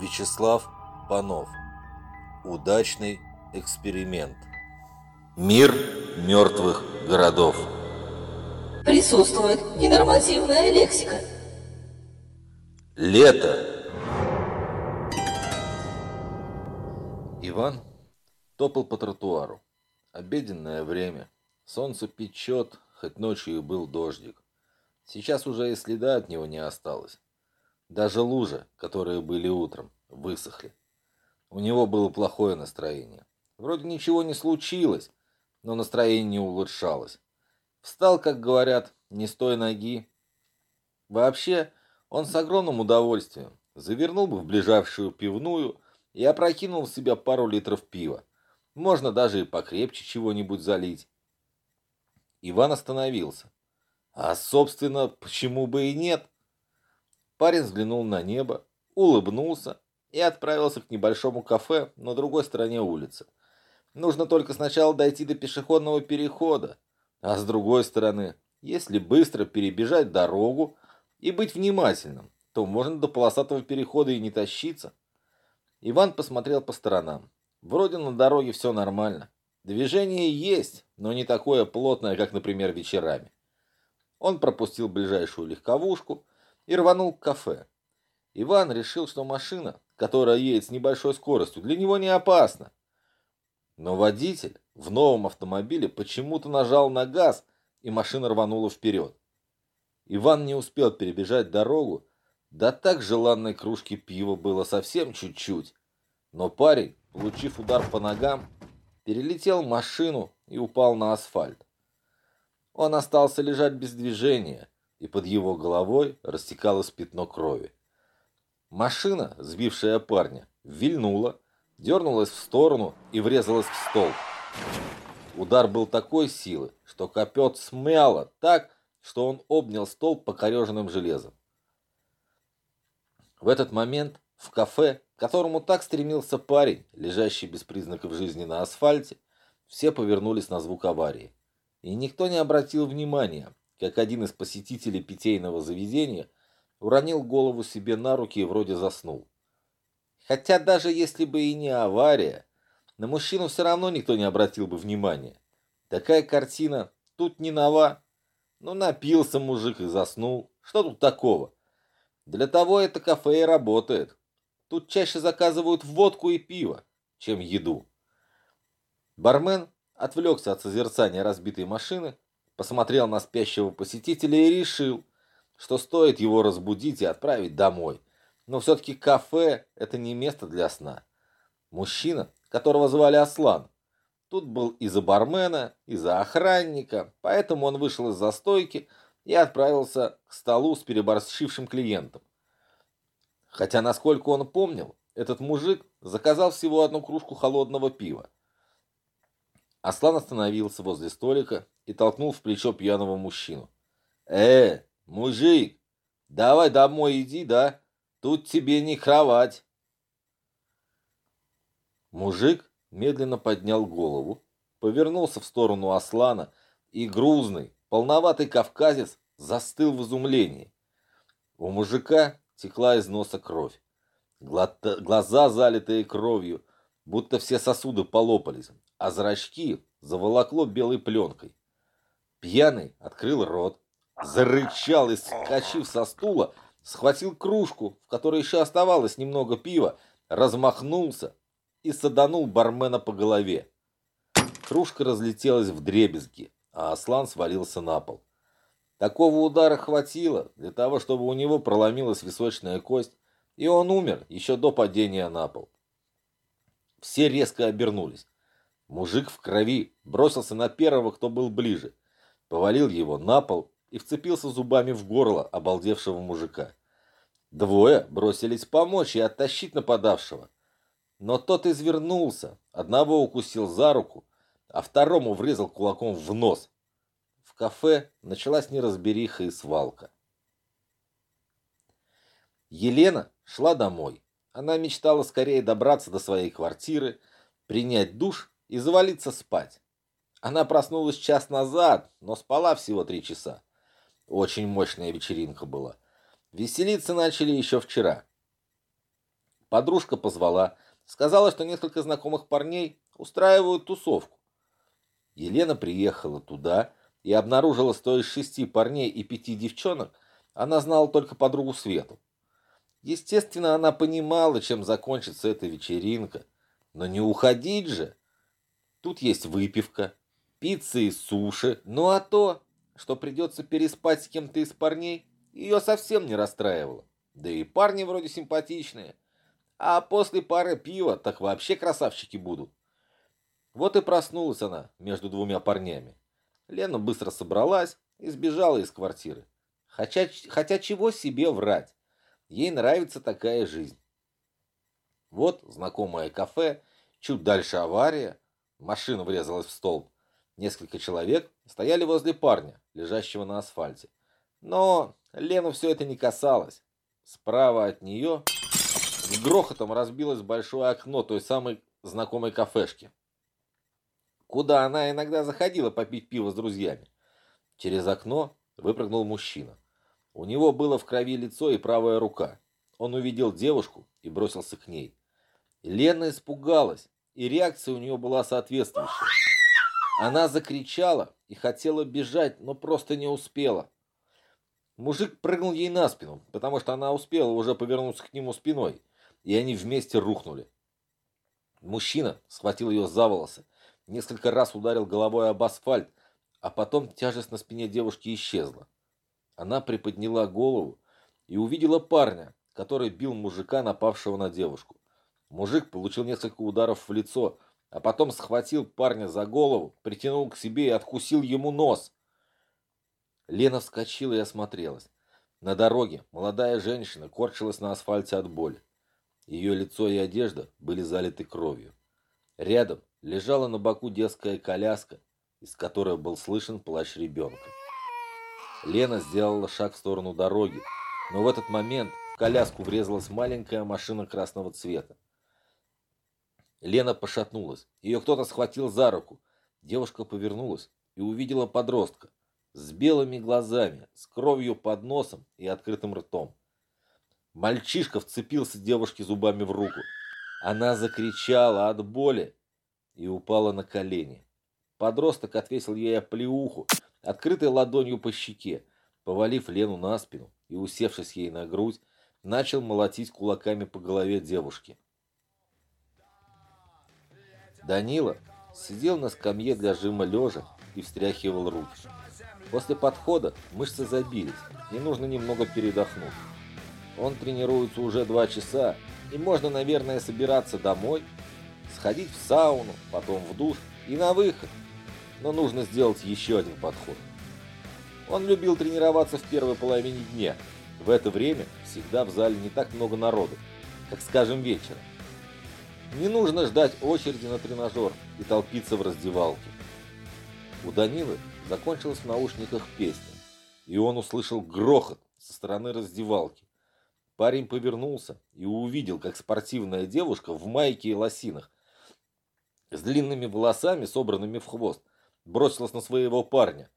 Вячеслав Панов. Удачный эксперимент. Мир мертвых городов. Присутствует ненормативная лексика. Лето. Иван топал по тротуару. Обеденное время. Солнце печет, хоть ночью и был дождик. Сейчас уже и следа от него не осталось. Даже лужи, которые были утром, высохли. У него было плохое настроение. Вроде ничего не случилось, но настроение не улучшалось. Встал, как говорят, не с той ноги. Вообще, он с огромным удовольствием завернул бы в ближайшую пивную и опрокинул в себя пару литров пива. Можно даже и покрепче чего-нибудь залить. Иван остановился. А, собственно, почему бы и нет? Парень взглянул на небо, улыбнулся и отправился к небольшому кафе на другой стороне улицы. Нужно только сначала дойти до пешеходного перехода, а с другой стороны, если быстро перебежать дорогу и быть внимательным, то можно до полосатого перехода и не тащиться. Иван посмотрел по сторонам. Вроде на дороге все нормально. Движение есть, но не такое плотное, как, например, вечерами. Он пропустил ближайшую легковушку и рванул к кафе. Иван решил, что машина, которая едет с небольшой скоростью, для него не опасна. Но водитель в новом автомобиле почему-то нажал на газ, и машина рванула вперед. Иван не успел перебежать дорогу, да так желанной кружки пива было совсем чуть-чуть. Но парень, получив удар по ногам, перелетел машину и упал на асфальт. Он остался лежать без движения, и под его головой растекалось пятно крови. Машина, сбившая парня, вильнула, дернулась в сторону и врезалась в стол. Удар был такой силы, что копет смяло так, что он обнял стол покореженным железом. В этот момент в кафе, к которому так стремился парень, лежащий без признаков жизни на асфальте, все повернулись на звук аварии и никто не обратил внимания, как один из посетителей питейного заведения уронил голову себе на руки и вроде заснул. Хотя даже если бы и не авария, на мужчину все равно никто не обратил бы внимания. Такая картина тут не нова. Ну, напился мужик и заснул. Что тут такого? Для того это кафе и работает. Тут чаще заказывают водку и пиво, чем еду. Бармен отвлекся от созерцания разбитой машины, посмотрел на спящего посетителя и решил, что стоит его разбудить и отправить домой. Но все-таки кафе – это не место для сна. Мужчина, которого звали Аслан, тут был и за бармена, и за охранника, поэтому он вышел из застойки и отправился к столу с переборщившим клиентом. Хотя, насколько он помнил, этот мужик заказал всего одну кружку холодного пива. Аслан остановился возле столика и толкнул в плечо пьяного мужчину. «Э, мужик, давай домой иди, да? Тут тебе не кровать». Мужик медленно поднял голову, повернулся в сторону Аслана, и грузный, полноватый кавказец застыл в изумлении. У мужика текла из носа кровь. Глаза, залитые кровью, будто все сосуды полопались, а зрачки заволокло белой пленкой. Пьяный открыл рот, зарычал и, скачив со стула, схватил кружку, в которой еще оставалось немного пива, размахнулся и саданул бармена по голове. Кружка разлетелась в дребезги, а Аслан свалился на пол. Такого удара хватило для того, чтобы у него проломилась височная кость, и он умер еще до падения на пол. Все резко обернулись. Мужик в крови бросился на первого, кто был ближе, повалил его на пол и вцепился зубами в горло обалдевшего мужика. Двое бросились помочь и оттащить нападавшего. Но тот извернулся, одного укусил за руку, а второму врезал кулаком в нос. В кафе началась неразбериха и свалка. Елена шла домой. Она мечтала скорее добраться до своей квартиры, принять душ и завалиться спать. Она проснулась час назад, но спала всего три часа. Очень мощная вечеринка была. Веселиться начали еще вчера. Подружка позвала, сказала, что несколько знакомых парней устраивают тусовку. Елена приехала туда и обнаружила, что из шести парней и пяти девчонок она знала только подругу Свету. Естественно, она понимала, чем закончится эта вечеринка, но не уходить же. Тут есть выпивка, пицца и суши, ну а то, что придется переспать с кем-то из парней, ее совсем не расстраивало. Да и парни вроде симпатичные. А после пары пива так вообще красавчики будут. Вот и проснулась она между двумя парнями. Лена быстро собралась и сбежала из квартиры. Хотя, хотя чего себе врать. Ей нравится такая жизнь. Вот знакомое кафе, чуть дальше авария, машина врезалась в столб. Несколько человек стояли возле парня, лежащего на асфальте. Но Лену все это не касалось. Справа от нее с грохотом разбилось большое окно той самой знакомой кафешки, куда она иногда заходила попить пиво с друзьями. Через окно выпрыгнул мужчина. У него было в крови лицо и правая рука. Он увидел девушку и бросился к ней. Лена испугалась, и реакция у нее была соответствующая. Она закричала и хотела бежать, но просто не успела. Мужик прыгнул ей на спину, потому что она успела уже повернуться к нему спиной, и они вместе рухнули. Мужчина схватил ее за волосы, несколько раз ударил головой об асфальт, а потом тяжесть на спине девушки исчезла. Она приподняла голову и увидела парня, который бил мужика, напавшего на девушку. Мужик получил несколько ударов в лицо, а потом схватил парня за голову, притянул к себе и откусил ему нос. Лена вскочила и осмотрелась. На дороге молодая женщина корчилась на асфальте от боли. Ее лицо и одежда были залиты кровью. Рядом лежала на боку детская коляска, из которой был слышен плач ребенка. Лена сделала шаг в сторону дороги, но в этот момент в коляску врезалась маленькая машина красного цвета. Лена пошатнулась. Ее кто-то схватил за руку. Девушка повернулась и увидела подростка с белыми глазами, с кровью под носом и открытым ртом. Мальчишка вцепился девушке зубами в руку. Она закричала от боли и упала на колени. Подросток отвесил ей оплеуху, открытой ладонью по щеке, повалив Лену на спину и, усевшись ей на грудь, начал молотить кулаками по голове девушки. Данила сидел на скамье для жима лежа и встряхивал руки. После подхода мышцы забились, и нужно немного передохнуть. Он тренируется уже два часа, и можно, наверное, собираться домой, сходить в сауну, потом в душ и на выход. Но нужно сделать еще один подход. Он любил тренироваться в первой половине дня. В это время всегда в зале не так много народу, как, скажем, вечером. Не нужно ждать очереди на тренажер и толпиться в раздевалке. У Данилы закончилась в наушниках песня, и он услышал грохот со стороны раздевалки. Парень повернулся и увидел, как спортивная девушка в майке и лосинах с длинными волосами, собранными в хвост, бросилась на своего парня,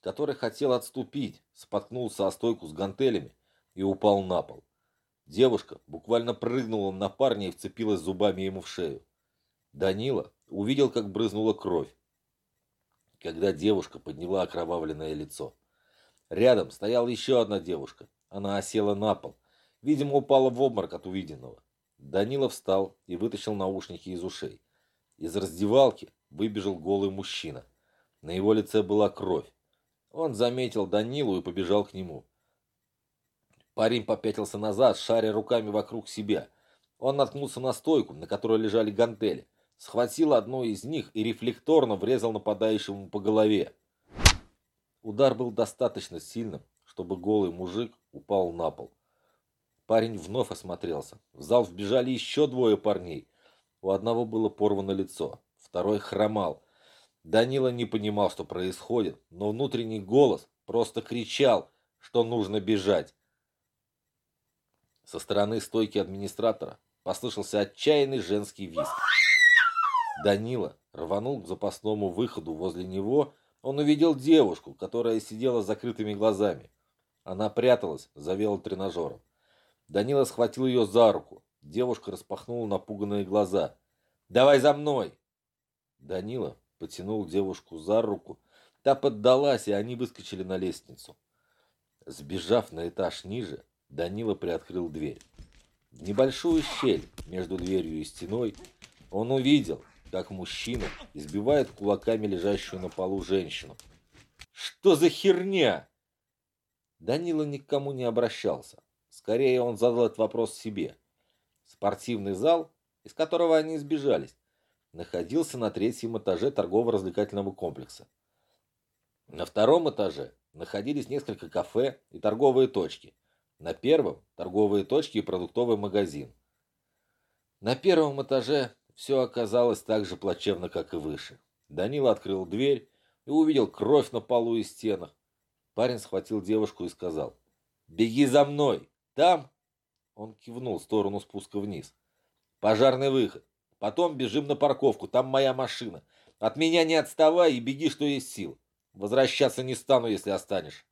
который хотел отступить, споткнулся о стойку с гантелями и упал на пол. Девушка буквально прыгнула на парня и вцепилась зубами ему в шею. Данила увидел, как брызнула кровь, когда девушка подняла окровавленное лицо. Рядом стояла еще одна девушка. Она осела на пол. Видимо, упала в обморок от увиденного. Данила встал и вытащил наушники из ушей. Из раздевалки выбежал голый мужчина. На его лице была кровь. Он заметил Данилу и побежал к нему. Парень попятился назад, шаря руками вокруг себя. Он наткнулся на стойку, на которой лежали гантели схватил одну из них и рефлекторно врезал нападающему по голове. Удар был достаточно сильным, чтобы голый мужик упал на пол. Парень вновь осмотрелся. В зал вбежали еще двое парней. У одного было порвано лицо, второй хромал. Данила не понимал, что происходит, но внутренний голос просто кричал, что нужно бежать. Со стороны стойки администратора послышался отчаянный женский визг. Данила рванул к запасному выходу. Возле него он увидел девушку, которая сидела с закрытыми глазами. Она пряталась за велотренажером. Данила схватил ее за руку. Девушка распахнула напуганные глаза. «Давай за мной!» Данила потянул девушку за руку. Та поддалась, и они выскочили на лестницу. Сбежав на этаж ниже, Данила приоткрыл дверь. В небольшую щель между дверью и стеной он увидел, как мужчина избивает кулаками лежащую на полу женщину. «Что за херня?» Данила никому не обращался. Скорее, он задал этот вопрос себе. Спортивный зал, из которого они сбежались, находился на третьем этаже торгово-развлекательного комплекса. На втором этаже находились несколько кафе и торговые точки. На первом – торговые точки и продуктовый магазин. На первом этаже все оказалось так же плачевно, как и выше. Данила открыл дверь и увидел кровь на полу и стенах. Парень схватил девушку и сказал, «Беги за мной! Там...» Он кивнул в сторону спуска вниз. «Пожарный выход. Потом бежим на парковку, там моя машина. От меня не отставай и беги, что есть сил. Возвращаться не стану, если останешь».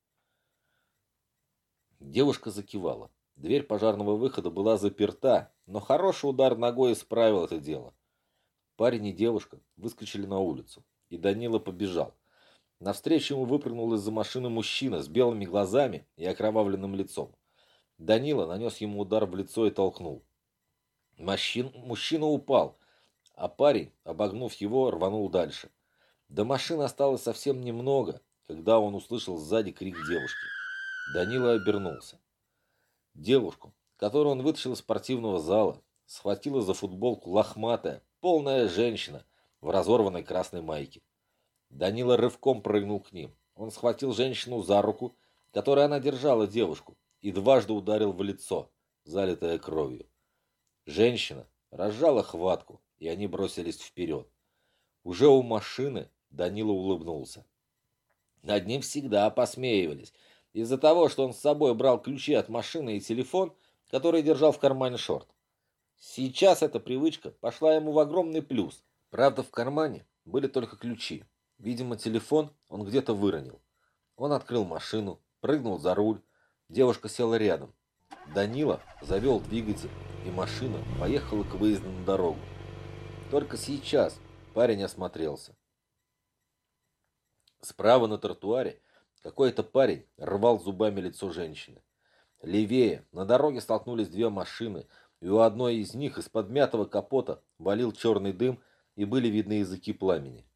Девушка закивала. Дверь пожарного выхода была заперта, но хороший удар ногой исправил это дело. Парень и девушка выскочили на улицу, и Данила побежал. Навстречу ему выпрыгнул из-за машины мужчина с белыми глазами и окровавленным лицом. Данила нанес ему удар в лицо и толкнул. Мужчин, мужчина упал, а парень, обогнув его, рванул дальше. До машины осталось совсем немного, когда он услышал сзади крик девушки. Данила обернулся. Девушку, которую он вытащил из спортивного зала, схватила за футболку лохматая, полная женщина в разорванной красной майке. Данила рывком прыгнул к ним. Он схватил женщину за руку, которой она держала девушку, и дважды ударил в лицо, залитое кровью. Женщина разжала хватку, и они бросились вперед. Уже у машины Данила улыбнулся. Над ним всегда посмеивались, из-за того, что он с собой брал ключи от машины и телефон, который держал в кармане шорт. Сейчас эта привычка пошла ему в огромный плюс. Правда, в кармане были только ключи. Видимо, телефон он где-то выронил. Он открыл машину, прыгнул за руль. Девушка села рядом. Данила завел двигатель и машина поехала к выезду на дорогу. Только сейчас парень осмотрелся. Справа на тротуаре какой-то парень рвал зубами лицо женщины. Левее на дороге столкнулись две машины, и у одной из них из подмятого капота валил черный дым, и были видны языки пламени.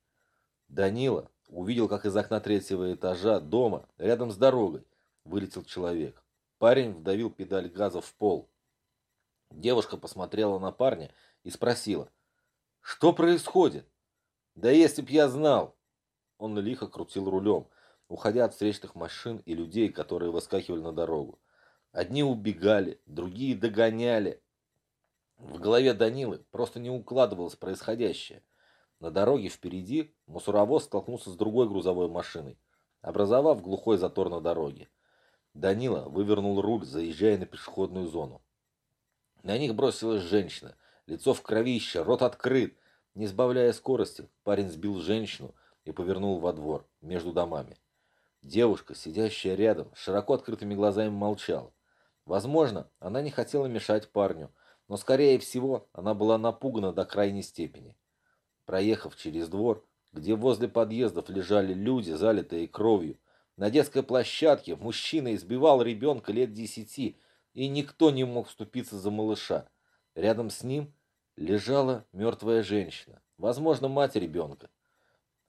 Данила увидел, как из окна третьего этажа дома, рядом с дорогой, вылетел человек. Парень вдавил педаль газа в пол. Девушка посмотрела на парня и спросила, «Что происходит?» «Да если б я знал!» Он лихо крутил рулем, уходя от встречных машин и людей, которые выскакивали на дорогу. Одни убегали, другие догоняли. В голове Данилы просто не укладывалось происходящее. На дороге впереди мусоровоз столкнулся с другой грузовой машиной, образовав глухой затор на дороге. Данила вывернул руль, заезжая на пешеходную зону. На них бросилась женщина, лицо в кровище, рот открыт. Не сбавляя скорости, парень сбил женщину и повернул во двор, между домами. Девушка, сидящая рядом, широко открытыми глазами молчала. Возможно, она не хотела мешать парню, но, скорее всего, она была напугана до крайней степени. Проехав через двор, где возле подъездов лежали люди, залитые кровью, на детской площадке мужчина избивал ребенка лет десяти, и никто не мог вступиться за малыша. Рядом с ним лежала мертвая женщина, возможно, мать ребенка.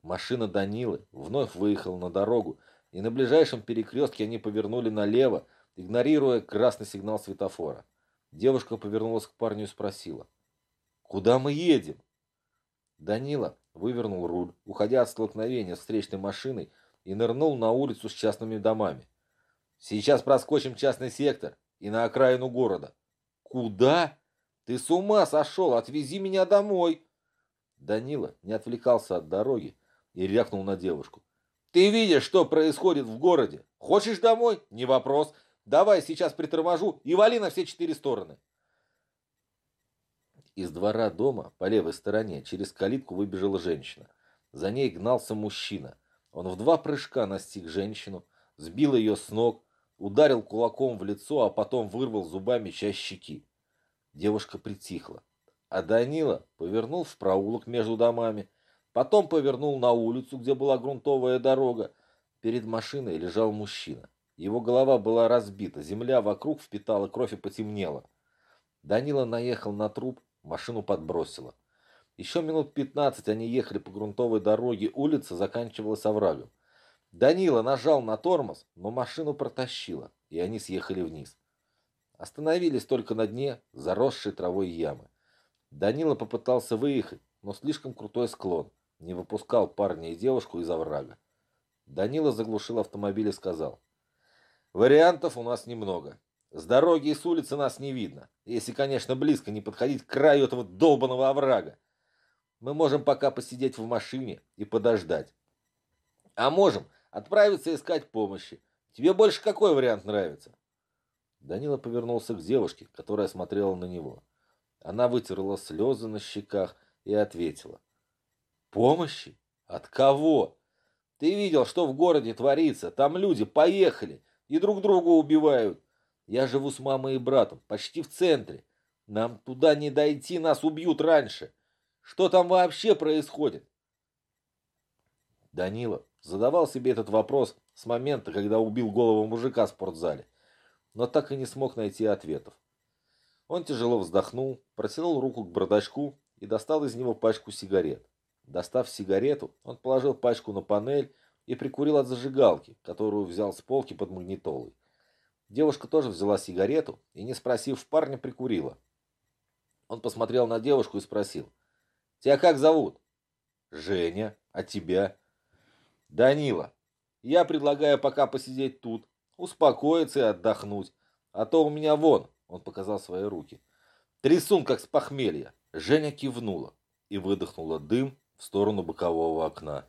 Машина Данилы вновь выехала на дорогу, и на ближайшем перекрестке они повернули налево, игнорируя красный сигнал светофора. Девушка повернулась к парню и спросила, «Куда мы едем?» Данила вывернул руль, уходя от столкновения с встречной машиной, и нырнул на улицу с частными домами. «Сейчас проскочим частный сектор и на окраину города». «Куда? Ты с ума сошел! Отвези меня домой!» Данила не отвлекался от дороги и рявкнул на девушку. «Ты видишь, что происходит в городе? Хочешь домой? Не вопрос. Давай сейчас приторможу и вали на все четыре стороны». Из двора дома по левой стороне через калитку выбежала женщина. За ней гнался мужчина. Он в два прыжка настиг женщину, сбил ее с ног, ударил кулаком в лицо, а потом вырвал зубами часть щеки. Девушка притихла. А Данила повернул в проулок между домами, потом повернул на улицу, где была грунтовая дорога. Перед машиной лежал мужчина. Его голова была разбита, земля вокруг впитала кровь и потемнела. Данила наехал на труп, машину подбросило. Еще минут пятнадцать они ехали по грунтовой дороге, улица заканчивалась оврагом. Данила нажал на тормоз, но машину протащило, и они съехали вниз. Остановились только на дне заросшей травой ямы. Данила попытался выехать, но слишком крутой склон. Не выпускал парня и девушку из оврага. Данила заглушил автомобиль и сказал. «Вариантов у нас немного. С дороги и с улицы нас не видно, если, конечно, близко не подходить к краю этого долбанного оврага. Мы можем пока посидеть в машине и подождать. А можем отправиться искать помощи. Тебе больше какой вариант нравится?» Данила повернулся к девушке, которая смотрела на него. Она вытерла слезы на щеках и ответила. «Помощи? От кого? Ты видел, что в городе творится? Там люди поехали и друг друга убивают. Я живу с мамой и братом, почти в центре. Нам туда не дойти, нас убьют раньше. Что там вообще происходит?» Данила задавал себе этот вопрос с момента, когда убил голову мужика в спортзале, но так и не смог найти ответов. Он тяжело вздохнул, протянул руку к бардачку и достал из него пачку сигарет. Достав сигарету, он положил пачку на панель и прикурил от зажигалки, которую взял с полки под магнитолой. Девушка тоже взяла сигарету и, не спросив парня, прикурила. Он посмотрел на девушку и спросил. «Тебя как зовут?» «Женя. А тебя?» «Данила. Я предлагаю пока посидеть тут, успокоиться и отдохнуть. А то у меня вон, он показал свои руки. Трясун, как с похмелья. Женя кивнула и выдохнула дым в сторону бокового окна.